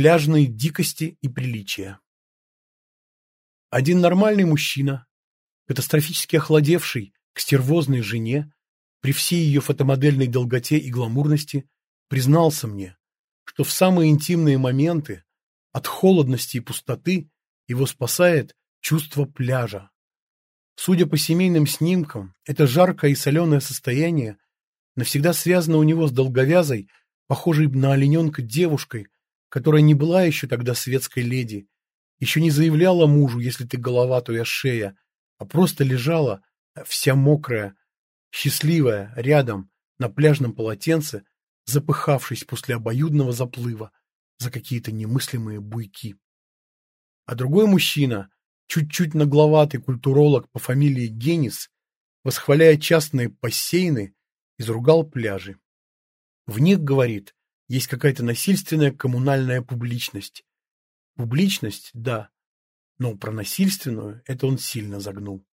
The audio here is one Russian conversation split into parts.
Пляжные дикости и приличия. Один нормальный мужчина, катастрофически охладевший к стервозной жене, при всей ее фотомодельной долготе и гламурности, признался мне, что в самые интимные моменты от холодности и пустоты его спасает чувство пляжа. Судя по семейным снимкам, это жаркое и соленое состояние навсегда связано у него с долговязой, похожей на олененка девушкой, которая не была еще тогда светской леди, еще не заявляла мужу, если ты голова, то я шея, а просто лежала, вся мокрая, счастливая, рядом, на пляжном полотенце, запыхавшись после обоюдного заплыва за какие-то немыслимые буйки. А другой мужчина, чуть-чуть нагловатый культуролог по фамилии Генис, восхваляя частные бассейны, изругал пляжи. В них, говорит, есть какая-то насильственная коммунальная публичность. Публичность, да, но про насильственную это он сильно загнул.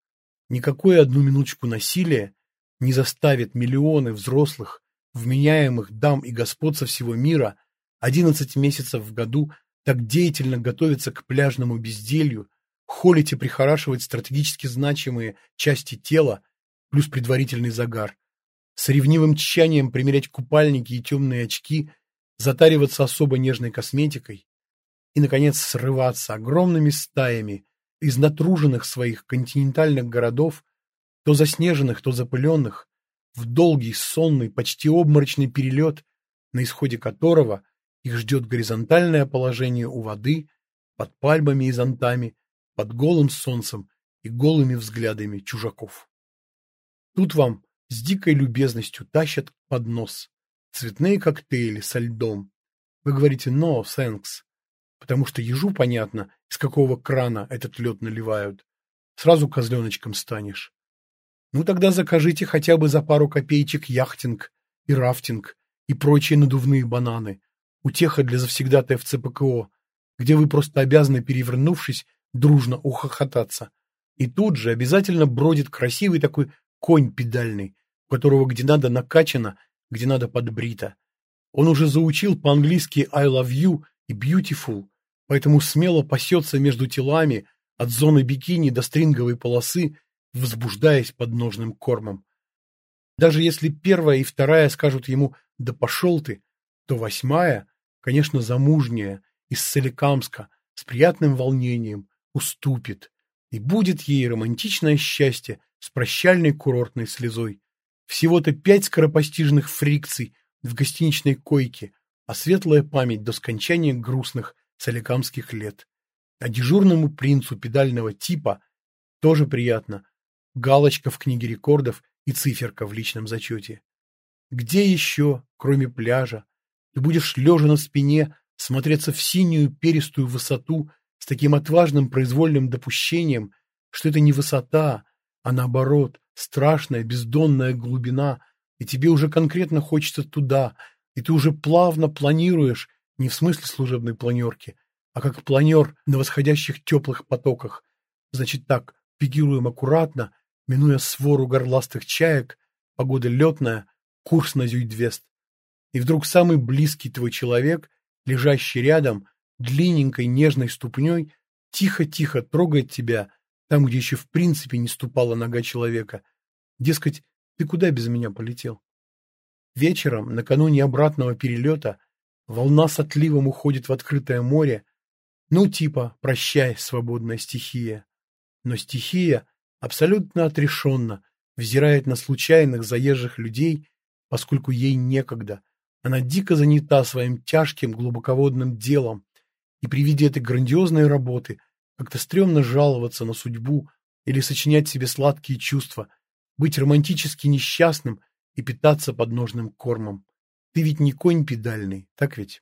Никакое одну минуточку насилия не заставит миллионы взрослых, вменяемых дам и господ со всего мира 11 месяцев в году так деятельно готовиться к пляжному безделью, холить и прихорашивать стратегически значимые части тела, плюс предварительный загар, с ревнивым тщанием примерять купальники и темные очки, затариваться особо нежной косметикой и, наконец, срываться огромными стаями из натруженных своих континентальных городов, то заснеженных, то запыленных, в долгий, сонный, почти обморочный перелет, на исходе которого их ждет горизонтальное положение у воды, под пальмами и зонтами, под голым солнцем и голыми взглядами чужаков. Тут вам с дикой любезностью тащат под нос цветные коктейли со льдом. Вы говорите «no, thanks», потому что ежу понятно, из какого крана этот лед наливают. Сразу козленочком станешь. Ну тогда закажите хотя бы за пару копеечек яхтинг и рафтинг и прочие надувные бананы. Утеха для завсегдатая в ЦПКО, где вы просто обязаны, перевернувшись, дружно ухохотаться. И тут же обязательно бродит красивый такой конь педальный, у которого где надо накачано, где надо подбрито. Он уже заучил по-английски I love you и beautiful, поэтому смело пасется между телами от зоны бикини до стринговой полосы возбуждаясь под ножным кормом. Даже если первая и вторая скажут ему «да пошел ты», то восьмая, конечно, замужняя, из Соликамска, с приятным волнением, уступит, и будет ей романтичное счастье с прощальной курортной слезой. Всего-то пять скоропостижных фрикций в гостиничной койке, а светлая память до скончания грустных соликамских лет. А дежурному принцу педального типа тоже приятно, галочка в книге рекордов и циферка в личном зачете. Где еще, кроме пляжа, ты будешь лежа на спине смотреться в синюю перистую высоту с таким отважным произвольным допущением, что это не высота, а наоборот, страшная бездонная глубина, и тебе уже конкретно хочется туда, и ты уже плавно планируешь, не в смысле служебной планерки, а как планер на восходящих теплых потоках. Значит так, пикируем аккуратно, минуя свору горластых чаек, погода летная, курс на Зюйдвест. И вдруг самый близкий твой человек, лежащий рядом, длинненькой нежной ступней, тихо-тихо трогает тебя, там, где еще в принципе не ступала нога человека. Дескать, ты куда без меня полетел? Вечером, накануне обратного перелета, волна с отливом уходит в открытое море. Ну, типа, прощай, свободная стихия. Но стихия абсолютно отрешенно взирает на случайных заезжих людей, поскольку ей некогда. Она дико занята своим тяжким глубоководным делом, и при виде этой грандиозной работы как-то стрёмно жаловаться на судьбу или сочинять себе сладкие чувства, быть романтически несчастным и питаться подножным кормом. Ты ведь не конь педальный, так ведь?